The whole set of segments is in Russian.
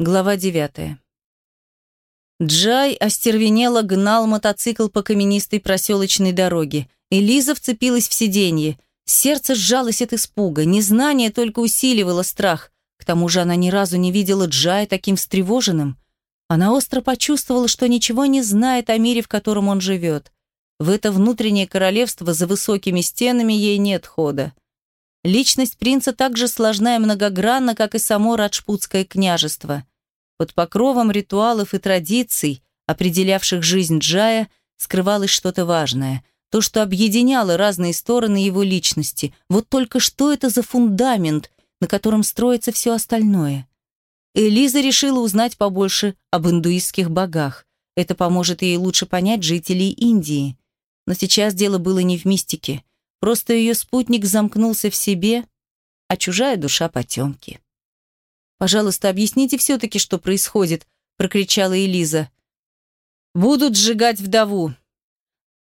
Глава девятая. Джай остервенело гнал мотоцикл по каменистой проселочной дороге. Элиза вцепилась в сиденье. Сердце сжалось от испуга. Незнание только усиливало страх. К тому же она ни разу не видела Джая таким встревоженным. Она остро почувствовала, что ничего не знает о мире, в котором он живет. В это внутреннее королевство за высокими стенами ей нет хода. Личность принца так же сложна и многогранна, как и само Раджпутское княжество. Под покровом ритуалов и традиций, определявших жизнь Джая, скрывалось что-то важное – то, что объединяло разные стороны его личности. Вот только что это за фундамент, на котором строится все остальное? Элиза решила узнать побольше об индуистских богах. Это поможет ей лучше понять жителей Индии. Но сейчас дело было не в мистике. Просто ее спутник замкнулся в себе, а чужая душа потемки. «Пожалуйста, объясните все-таки, что происходит», – прокричала Элиза. «Будут сжигать вдову.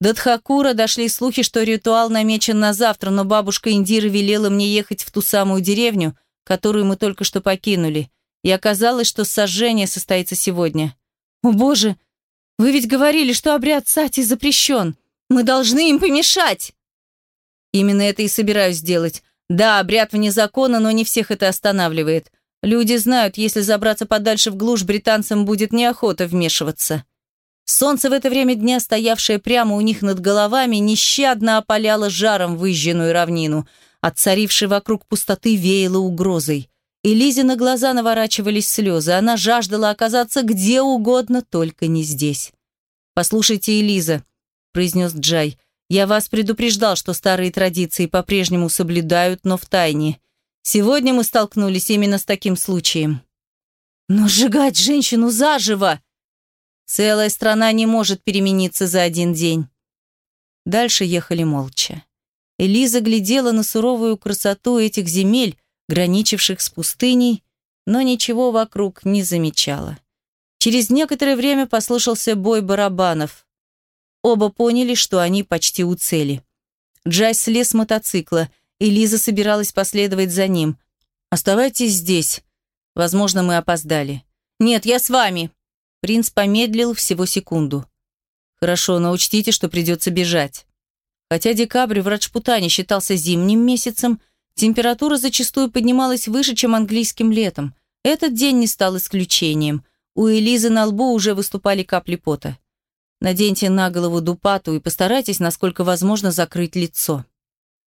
До Тхакура дошли слухи, что ритуал намечен на завтра, но бабушка Индира велела мне ехать в ту самую деревню, которую мы только что покинули, и оказалось, что сожжение состоится сегодня. О боже, вы ведь говорили, что обряд сати запрещен. Мы должны им помешать. Именно это и собираюсь сделать. Да, обряд вне закона, но не всех это останавливает. Люди знают, если забраться подальше в глушь, британцам будет неохота вмешиваться. Солнце в это время дня, стоявшее прямо у них над головами, нещадно опаляло жаром выжженную равнину, от царившей вокруг пустоты веяло угрозой. И Лизе на глаза наворачивались слезы. Она жаждала оказаться где угодно, только не здесь. «Послушайте, Элиза», — произнес Джай, — «я вас предупреждал, что старые традиции по-прежнему соблюдают, но в тайне. Сегодня мы столкнулись именно с таким случаем». «Но сжигать женщину заживо!» Целая страна не может перемениться за один день. Дальше ехали молча. Элиза глядела на суровую красоту этих земель, граничивших с пустыней, но ничего вокруг не замечала. Через некоторое время послышался бой барабанов. Оба поняли, что они почти у цели. Джай слез с мотоцикла, и Лиза собиралась последовать за ним. «Оставайтесь здесь. Возможно, мы опоздали». «Нет, я с вами», Принц помедлил всего секунду. «Хорошо, но учтите, что придется бежать». Хотя декабрь в Раджпутане считался зимним месяцем, температура зачастую поднималась выше, чем английским летом. Этот день не стал исключением. У Элизы на лбу уже выступали капли пота. Наденьте на голову дупату и постарайтесь, насколько возможно, закрыть лицо.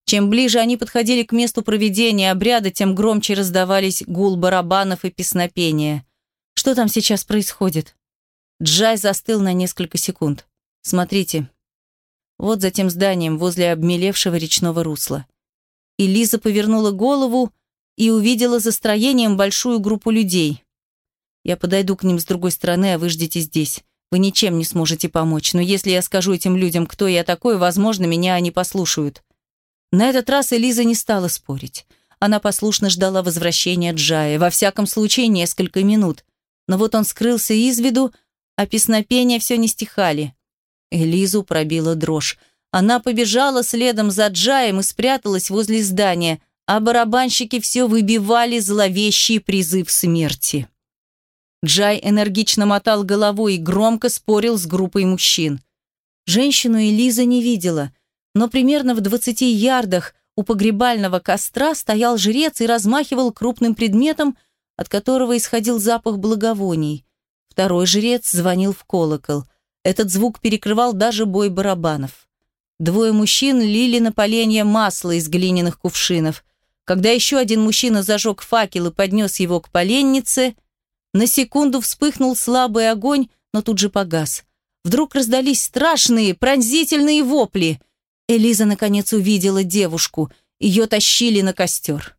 Чем ближе они подходили к месту проведения обряда, тем громче раздавались гул барабанов и песнопения. Что там сейчас происходит? Джай застыл на несколько секунд. Смотрите. Вот за тем зданием, возле обмелевшего речного русла. И Лиза повернула голову и увидела за строением большую группу людей. Я подойду к ним с другой стороны, а вы ждите здесь. Вы ничем не сможете помочь, но если я скажу этим людям, кто я такой, возможно, меня они послушают. На этот раз Элиза не стала спорить. Она послушно ждала возвращения Джая, во всяком случае, несколько минут – но вот он скрылся из виду, а песнопения все не стихали. Элизу пробила дрожь. Она побежала следом за Джаем и спряталась возле здания, а барабанщики все выбивали зловещий призыв смерти. Джай энергично мотал головой и громко спорил с группой мужчин. Женщину Элиза не видела, но примерно в двадцати ярдах у погребального костра стоял жрец и размахивал крупным предметом, от которого исходил запах благовоний. Второй жрец звонил в колокол. Этот звук перекрывал даже бой барабанов. Двое мужчин лили на поленья масло из глиняных кувшинов. Когда еще один мужчина зажег факел и поднес его к поленнице, на секунду вспыхнул слабый огонь, но тут же погас. Вдруг раздались страшные, пронзительные вопли. Элиза наконец увидела девушку. Ее тащили на костер.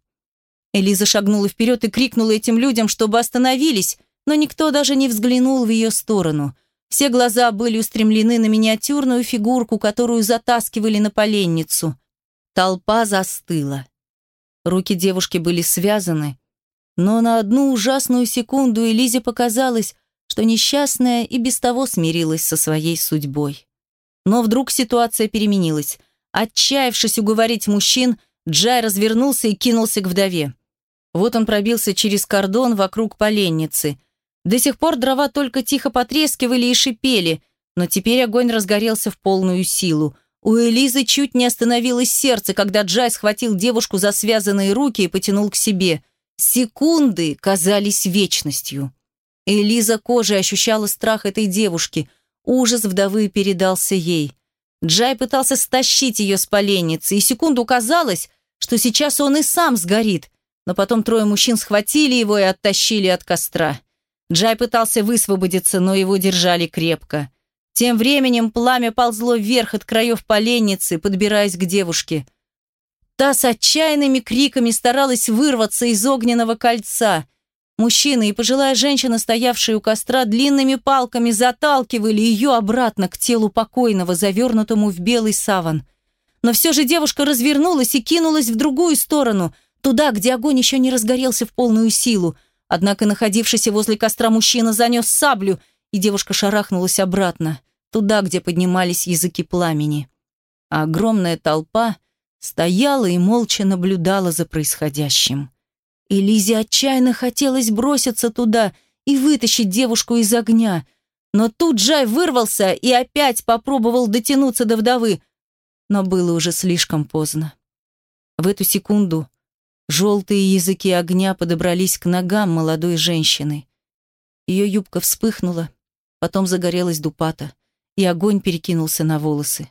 Элиза шагнула вперед и крикнула этим людям, чтобы остановились, но никто даже не взглянул в ее сторону. Все глаза были устремлены на миниатюрную фигурку, которую затаскивали на поленницу. Толпа застыла. Руки девушки были связаны, но на одну ужасную секунду Элизе показалось, что несчастная и без того смирилась со своей судьбой. Но вдруг ситуация переменилась. Отчаявшись уговорить мужчин, Джай развернулся и кинулся к вдове. Вот он пробился через кордон вокруг поленницы. До сих пор дрова только тихо потрескивали и шипели, но теперь огонь разгорелся в полную силу. У Элизы чуть не остановилось сердце, когда Джай схватил девушку за связанные руки и потянул к себе. Секунды казались вечностью. Элиза кожей ощущала страх этой девушки. Ужас вдовы передался ей. Джай пытался стащить ее с поленницы, и секунду казалось, что сейчас он и сам сгорит, но потом трое мужчин схватили его и оттащили от костра. Джай пытался высвободиться, но его держали крепко. Тем временем пламя ползло вверх от краев поленницы, подбираясь к девушке. Та с отчаянными криками старалась вырваться из огненного кольца. Мужчина и пожилая женщина, стоявшие у костра, длинными палками заталкивали ее обратно к телу покойного, завернутому в белый саван. Но все же девушка развернулась и кинулась в другую сторону, туда, где огонь еще не разгорелся в полную силу. Однако находившийся возле костра мужчина занес саблю, и девушка шарахнулась обратно, туда, где поднимались языки пламени. А огромная толпа стояла и молча наблюдала за происходящим. И отчаянно хотелось броситься туда и вытащить девушку из огня. Но тут Джай вырвался и опять попробовал дотянуться до вдовы, но было уже слишком поздно. В эту секунду Желтые языки огня подобрались к ногам молодой женщины. Ее юбка вспыхнула, потом загорелась дупата, и огонь перекинулся на волосы.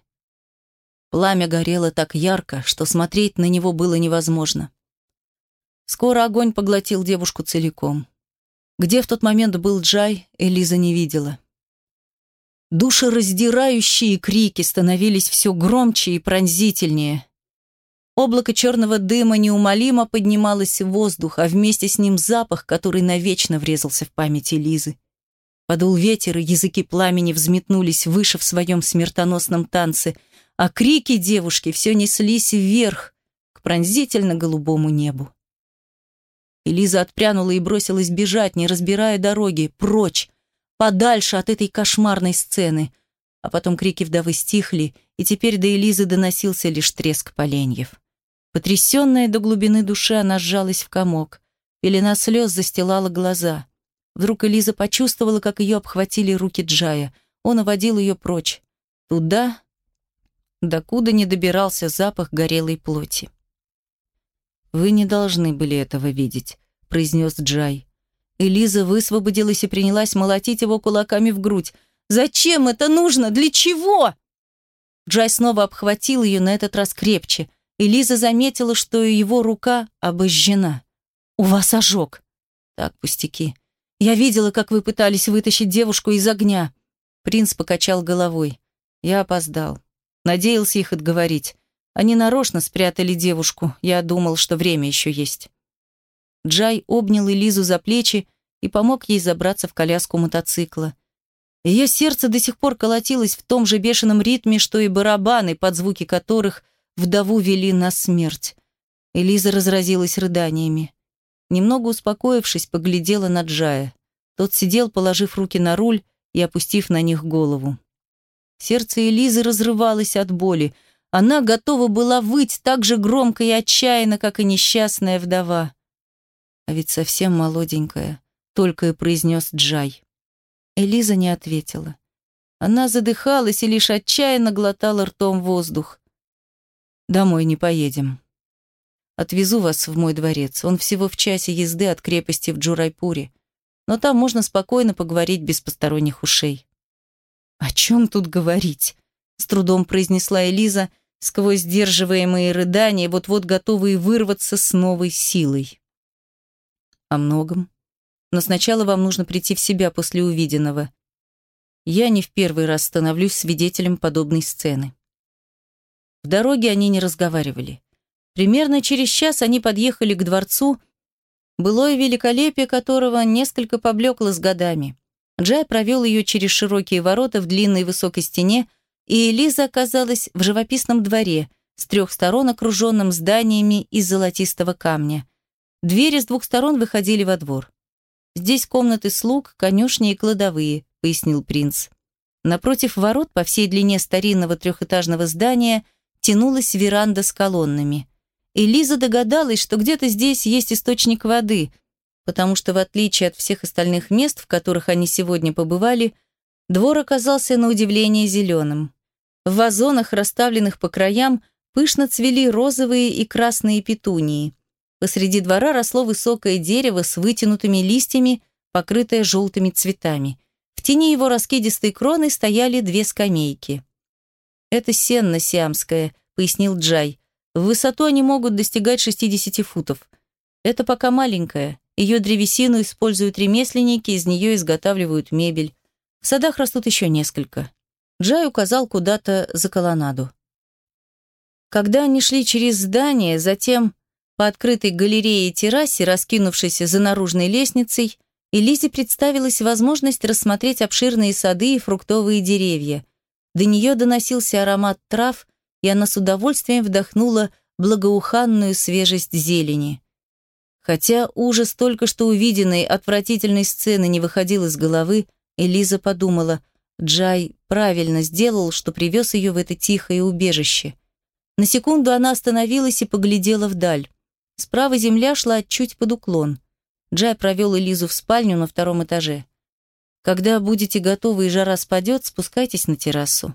Пламя горело так ярко, что смотреть на него было невозможно. Скоро огонь поглотил девушку целиком. Где в тот момент был Джай, Элиза не видела. Душераздирающие крики становились все громче и пронзительнее. Облако черного дыма неумолимо поднималось в воздух, а вместе с ним запах, который навечно врезался в памяти Лизы. Подул ветер, и языки пламени взметнулись выше в своем смертоносном танце, а крики девушки все неслись вверх, к пронзительно-голубому небу. Элиза отпрянула и бросилась бежать, не разбирая дороги, прочь, подальше от этой кошмарной сцены. А потом крики вдовы стихли, и теперь до Элизы доносился лишь треск поленьев. Потрясенная до глубины души, она сжалась в комок. Пелена слез застилала глаза. Вдруг Элиза почувствовала, как ее обхватили руки Джая. Он уводил ее прочь. Туда, докуда не добирался запах горелой плоти. «Вы не должны были этого видеть», — произнес Джай. Элиза высвободилась и принялась молотить его кулаками в грудь. «Зачем это нужно? Для чего?» Джай снова обхватил ее, на этот раз крепче и Лиза заметила, что его рука обожжена. «У вас ожог». «Так, пустяки. Я видела, как вы пытались вытащить девушку из огня». Принц покачал головой. Я опоздал. Надеялся их отговорить. Они нарочно спрятали девушку. Я думал, что время еще есть. Джай обнял Элизу за плечи и помог ей забраться в коляску мотоцикла. Ее сердце до сих пор колотилось в том же бешеном ритме, что и барабаны, под звуки которых – Вдову вели на смерть. Элиза разразилась рыданиями. Немного успокоившись, поглядела на Джая. Тот сидел, положив руки на руль и опустив на них голову. Сердце Элизы разрывалось от боли. Она готова была выть так же громко и отчаянно, как и несчастная вдова. А ведь совсем молоденькая, только и произнес Джай. Элиза не ответила. Она задыхалась и лишь отчаянно глотала ртом воздух. Домой не поедем. Отвезу вас в мой дворец. Он всего в часе езды от крепости в Джурайпуре. Но там можно спокойно поговорить без посторонних ушей. О чем тут говорить? С трудом произнесла Элиза, сквозь сдерживаемые рыдания, вот-вот готовые вырваться с новой силой. О многом. Но сначала вам нужно прийти в себя после увиденного. Я не в первый раз становлюсь свидетелем подобной сцены. В дороге они не разговаривали. Примерно через час они подъехали к дворцу, былое великолепие которого несколько поблекло с годами. Джай провел ее через широкие ворота в длинной высокой стене, и Элиза оказалась в живописном дворе, с трех сторон окруженным зданиями из золотистого камня. Двери с двух сторон выходили во двор. «Здесь комнаты слуг, конюшни и кладовые», — пояснил принц. Напротив ворот по всей длине старинного трехэтажного здания — тянулась веранда с колоннами. И Лиза догадалась, что где-то здесь есть источник воды. Потому что, в отличие от всех остальных мест, в которых они сегодня побывали, двор оказался на удивление зеленым. В вазонах, расставленных по краям, пышно цвели розовые и красные петунии. Посреди двора росло высокое дерево с вытянутыми листьями, покрытое желтыми цветами. В тени его раскидистой кроны стояли две скамейки. «Это сенна сиамская», — пояснил Джай. «В высоту они могут достигать 60 футов. Это пока маленькая. Ее древесину используют ремесленники, из нее изготавливают мебель. В садах растут еще несколько». Джай указал куда-то за колоннаду. Когда они шли через здание, затем по открытой галерее и террасе, раскинувшейся за наружной лестницей, Элизе представилась возможность рассмотреть обширные сады и фруктовые деревья. До нее доносился аромат трав, и она с удовольствием вдохнула благоуханную свежесть зелени. Хотя ужас только что увиденной отвратительной сцены не выходил из головы, Элиза подумала, Джай правильно сделал, что привез ее в это тихое убежище. На секунду она остановилась и поглядела вдаль. Справа земля шла чуть под уклон. Джай провел Элизу в спальню на втором этаже. «Когда будете готовы и жара спадет, спускайтесь на террасу».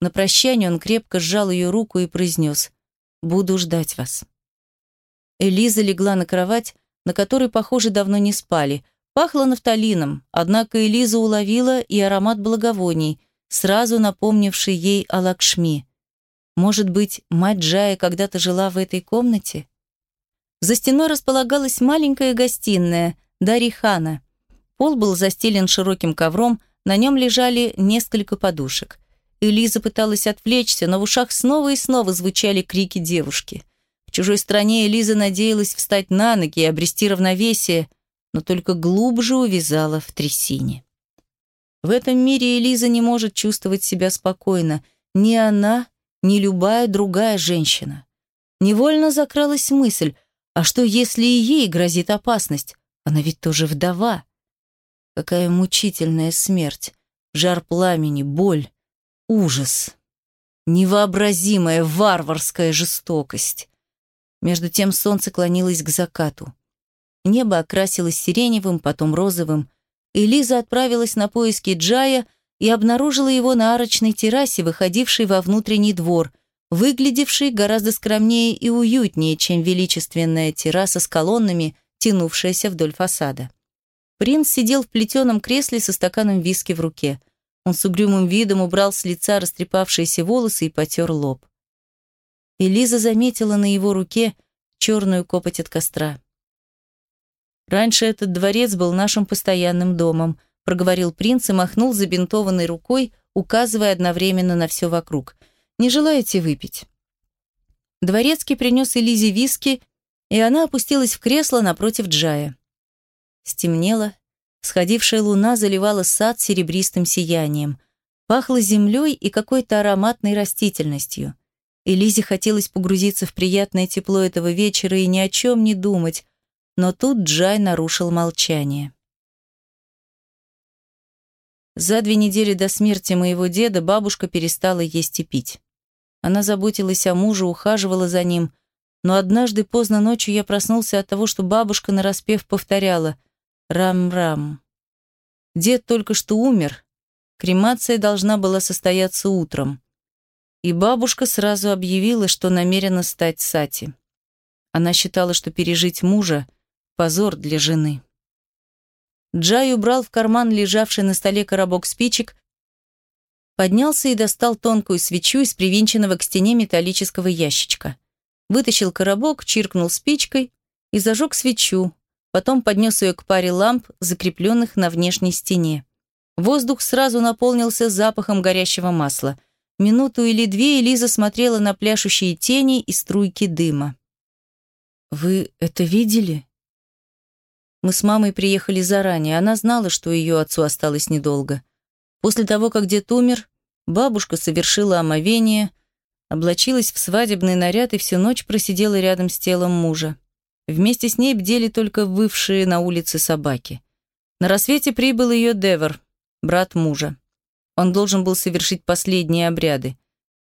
На прощание он крепко сжал ее руку и произнес «Буду ждать вас». Элиза легла на кровать, на которой, похоже, давно не спали. Пахло нафталином, однако Элиза уловила и аромат благовоний, сразу напомнивший ей о Лакшми. Может быть, мать Джая когда-то жила в этой комнате? За стеной располагалась маленькая гостиная, Дарихана. Пол был застелен широким ковром, на нем лежали несколько подушек. Элиза пыталась отвлечься, но в ушах снова и снова звучали крики девушки. В чужой стране Элиза надеялась встать на ноги и обрести равновесие, но только глубже увязала в трясине. В этом мире Элиза не может чувствовать себя спокойно. Ни она, ни любая другая женщина. Невольно закралась мысль, а что, если и ей грозит опасность? Она ведь тоже вдова. Какая мучительная смерть. Жар пламени, боль, ужас. Невообразимая варварская жестокость. Между тем солнце клонилось к закату. Небо окрасилось сиреневым, потом розовым. Элиза отправилась на поиски Джая и обнаружила его на арочной террасе, выходившей во внутренний двор – выглядевший гораздо скромнее и уютнее, чем величественная терраса с колоннами, тянувшаяся вдоль фасада. Принц сидел в плетеном кресле со стаканом виски в руке. Он с угрюмым видом убрал с лица растрепавшиеся волосы и потер лоб. Элиза заметила на его руке черную копоть от костра. «Раньше этот дворец был нашим постоянным домом», проговорил принц и махнул забинтованной рукой, указывая одновременно на все вокруг – не желаете выпить?» Дворецкий принес Элизе виски, и она опустилась в кресло напротив Джая. Стемнело, сходившая луна заливала сад серебристым сиянием. Пахло землей и какой-то ароматной растительностью. Элизе хотелось погрузиться в приятное тепло этого вечера и ни о чем не думать, но тут Джай нарушил молчание. За две недели до смерти моего деда бабушка перестала есть и пить. Она заботилась о муже, ухаживала за ним. Но однажды поздно ночью я проснулся от того, что бабушка нараспев повторяла «Рам-рам». Дед только что умер. Кремация должна была состояться утром. И бабушка сразу объявила, что намерена стать сати. Она считала, что пережить мужа – позор для жены. Джай убрал в карман лежавший на столе коробок спичек Поднялся и достал тонкую свечу из привинченного к стене металлического ящичка. Вытащил коробок, чиркнул спичкой и зажег свечу, потом поднес ее к паре ламп, закрепленных на внешней стене. Воздух сразу наполнился запахом горящего масла. Минуту или две Элиза смотрела на пляшущие тени и струйки дыма. «Вы это видели?» Мы с мамой приехали заранее. Она знала, что ее отцу осталось недолго. После того, как дед умер, бабушка совершила омовение, облачилась в свадебный наряд и всю ночь просидела рядом с телом мужа. Вместе с ней бдели только вывшие на улице собаки. На рассвете прибыл ее Девер, брат мужа. Он должен был совершить последние обряды.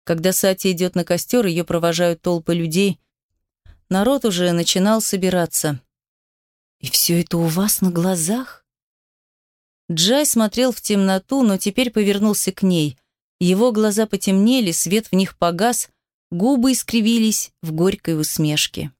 Когда Сати идет на костер, ее провожают толпы людей. Народ уже начинал собираться. И все это у вас на глазах? Джай смотрел в темноту, но теперь повернулся к ней. Его глаза потемнели, свет в них погас, губы искривились в горькой усмешке.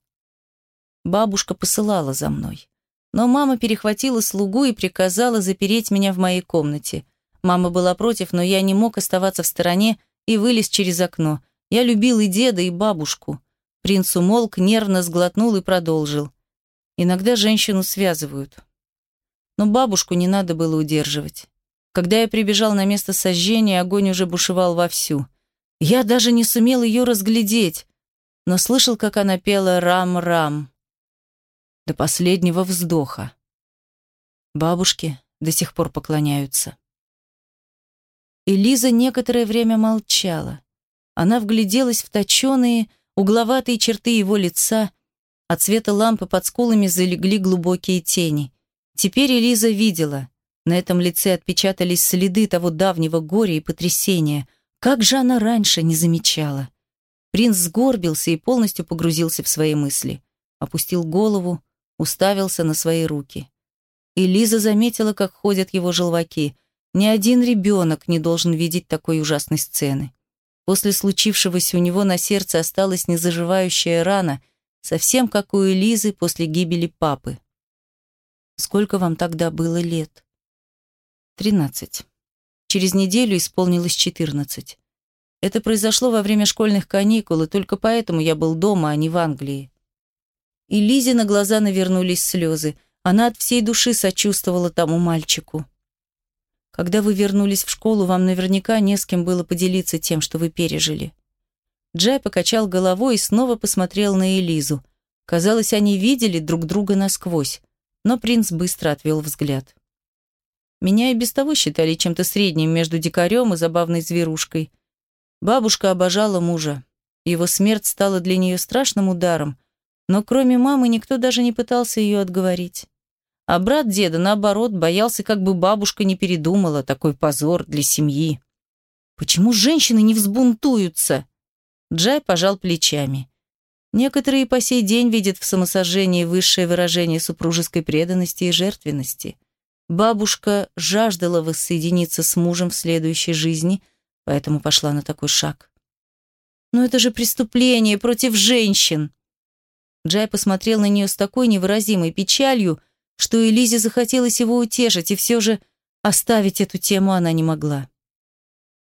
Бабушка посылала за мной. Но мама перехватила слугу и приказала запереть меня в моей комнате. Мама была против, но я не мог оставаться в стороне и вылез через окно. Я любил и деда, и бабушку. Принц умолк, нервно сглотнул и продолжил. Иногда женщину связывают. Но бабушку не надо было удерживать. Когда я прибежал на место сожжения, огонь уже бушевал вовсю. Я даже не сумел ее разглядеть, но слышал, как она пела «Рам-рам» до последнего вздоха. Бабушки до сих пор поклоняются. И некоторое время молчала. Она вгляделась в точеные, угловатые черты его лица, от света лампы под скулами залегли глубокие тени. Теперь Элиза видела. На этом лице отпечатались следы того давнего горя и потрясения. Как же она раньше не замечала? Принц сгорбился и полностью погрузился в свои мысли. Опустил голову, уставился на свои руки. И заметила, как ходят его желваки. Ни один ребенок не должен видеть такой ужасной сцены. После случившегося у него на сердце осталась незаживающая рана, совсем как у Элизы после гибели папы. Сколько вам тогда было лет? Тринадцать. Через неделю исполнилось четырнадцать. Это произошло во время школьных каникул, и только поэтому я был дома, а не в Англии. И Лизе на глаза навернулись слезы. Она от всей души сочувствовала тому мальчику. Когда вы вернулись в школу, вам наверняка не с кем было поделиться тем, что вы пережили. Джай покачал головой и снова посмотрел на Элизу. Казалось, они видели друг друга насквозь, но принц быстро отвел взгляд. Меня и без того считали чем-то средним между дикарем и забавной зверушкой. Бабушка обожала мужа. Его смерть стала для нее страшным ударом, но кроме мамы никто даже не пытался ее отговорить. А брат деда, наоборот, боялся, как бы бабушка не передумала, такой позор для семьи. Почему женщины не взбунтуются? Джай пожал плечами. Некоторые по сей день видят в самосожжении высшее выражение супружеской преданности и жертвенности. Бабушка жаждала воссоединиться с мужем в следующей жизни, поэтому пошла на такой шаг. Но это же преступление против женщин. Джай посмотрел на нее с такой невыразимой печалью, что Элизе захотелось его утешить, и все же оставить эту тему она не могла.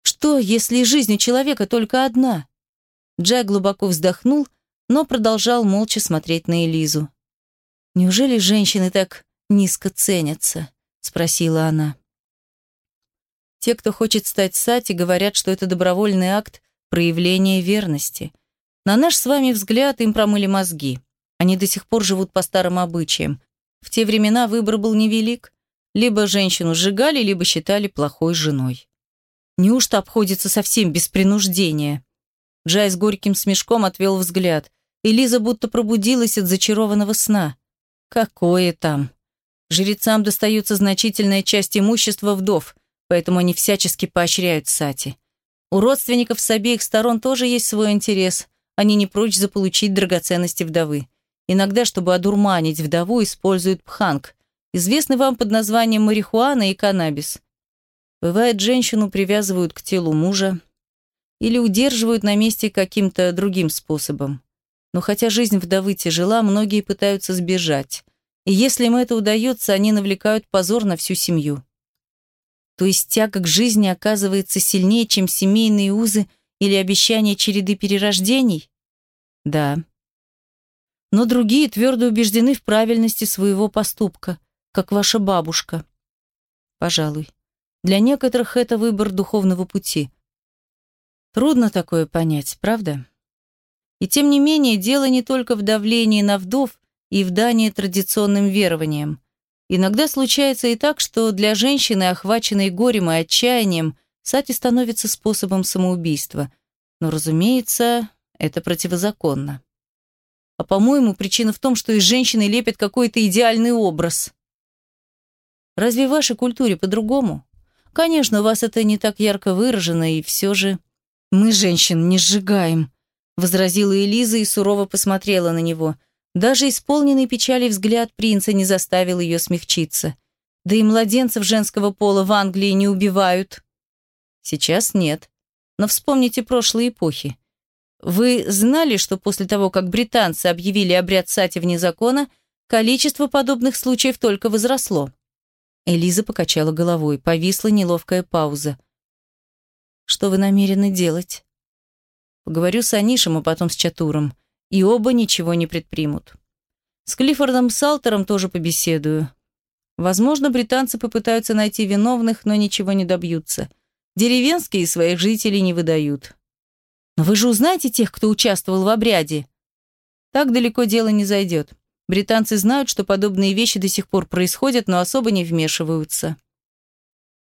Что, если жизнь у человека только одна? Джай глубоко вздохнул, но продолжал молча смотреть на Элизу. «Неужели женщины так низко ценятся?» — спросила она. Те, кто хочет стать сати, говорят, что это добровольный акт проявления верности. На наш с вами взгляд им промыли мозги. Они до сих пор живут по старым обычаям. В те времена выбор был невелик. Либо женщину сжигали, либо считали плохой женой. Неужто обходится совсем без принуждения? Джай с горьким смешком отвел взгляд. И Лиза будто пробудилась от зачарованного сна. Какое там? Жрецам достается значительная часть имущества вдов, поэтому они всячески поощряют Сати. У родственников с обеих сторон тоже есть свой интерес. Они не прочь заполучить драгоценности вдовы. Иногда, чтобы одурманить вдову, используют пханг, известный вам под названием марихуана и каннабис. Бывает, женщину привязывают к телу мужа или удерживают на месте каким-то другим способом. Но хотя жизнь вдовы тяжела, многие пытаются сбежать. И если им это удается, они навлекают позор на всю семью. То есть тяга к жизни оказывается сильнее, чем семейные узы или обещание череды перерождений? Да. Но другие твердо убеждены в правильности своего поступка, как ваша бабушка. Пожалуй. Для некоторых это выбор духовного пути. Трудно такое понять, правда? И тем не менее, дело не только в давлении на вдов и в дании традиционным верованиям. Иногда случается и так, что для женщины, охваченной горем и отчаянием, сати становится способом самоубийства. Но, разумеется, это противозаконно. А по-моему, причина в том, что из женщины лепят какой-то идеальный образ. Разве в вашей культуре по-другому? Конечно, у вас это не так ярко выражено, и все же... Мы женщин не сжигаем, возразила Элиза и сурово посмотрела на него. Даже исполненный печали взгляд принца не заставил ее смягчиться. Да и младенцев женского пола в Англии не убивают. Сейчас нет. Но вспомните прошлые эпохи. Вы знали, что после того, как британцы объявили обряд сати вне закона, количество подобных случаев только возросло? Элиза покачала головой. Повисла неловкая пауза. «Что вы намерены делать?» «Поговорю с Анишем, а потом с Чатуром. И оба ничего не предпримут. С Клиффордом Салтером тоже побеседую. Возможно, британцы попытаются найти виновных, но ничего не добьются. Деревенские своих жителей не выдают. Но вы же узнаете тех, кто участвовал в обряде. Так далеко дело не зайдет. Британцы знают, что подобные вещи до сих пор происходят, но особо не вмешиваются.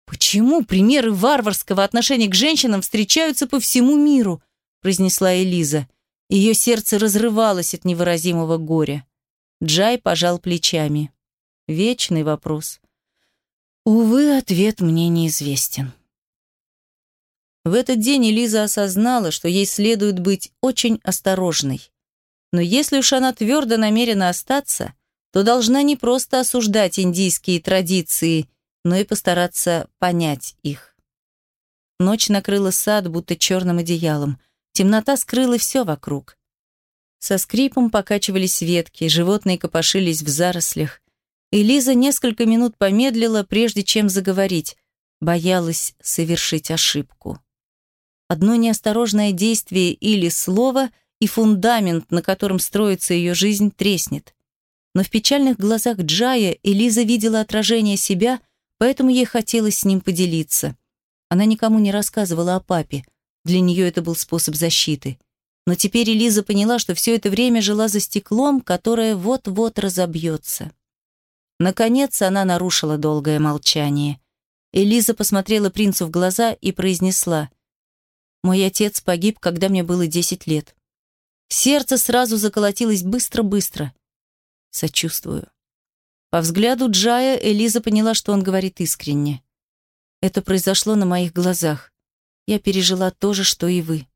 «Почему примеры варварского отношения к женщинам встречаются по всему миру?» произнесла Элиза. Ее сердце разрывалось от невыразимого горя. Джай пожал плечами. Вечный вопрос. Увы, ответ мне неизвестен. В этот день Элиза осознала, что ей следует быть очень осторожной. Но если уж она твердо намерена остаться, то должна не просто осуждать индийские традиции, но и постараться понять их. Ночь накрыла сад будто черным одеялом. Темнота скрыла все вокруг. Со скрипом покачивались ветки, животные копошились в зарослях. Элиза несколько минут помедлила, прежде чем заговорить, боялась совершить ошибку. Одно неосторожное действие или слово, и фундамент, на котором строится ее жизнь, треснет. Но в печальных глазах Джая Элиза видела отражение себя, поэтому ей хотелось с ним поделиться. Она никому не рассказывала о папе. Для нее это был способ защиты. Но теперь Элиза поняла, что все это время жила за стеклом, которое вот-вот разобьется. Наконец она нарушила долгое молчание. Элиза посмотрела принцу в глаза и произнесла мой отец погиб, когда мне было десять лет. Сердце сразу заколотилось быстро-быстро. Сочувствую. По взгляду Джая Элиза поняла, что он говорит искренне. Это произошло на моих глазах. Я пережила то же, что и вы.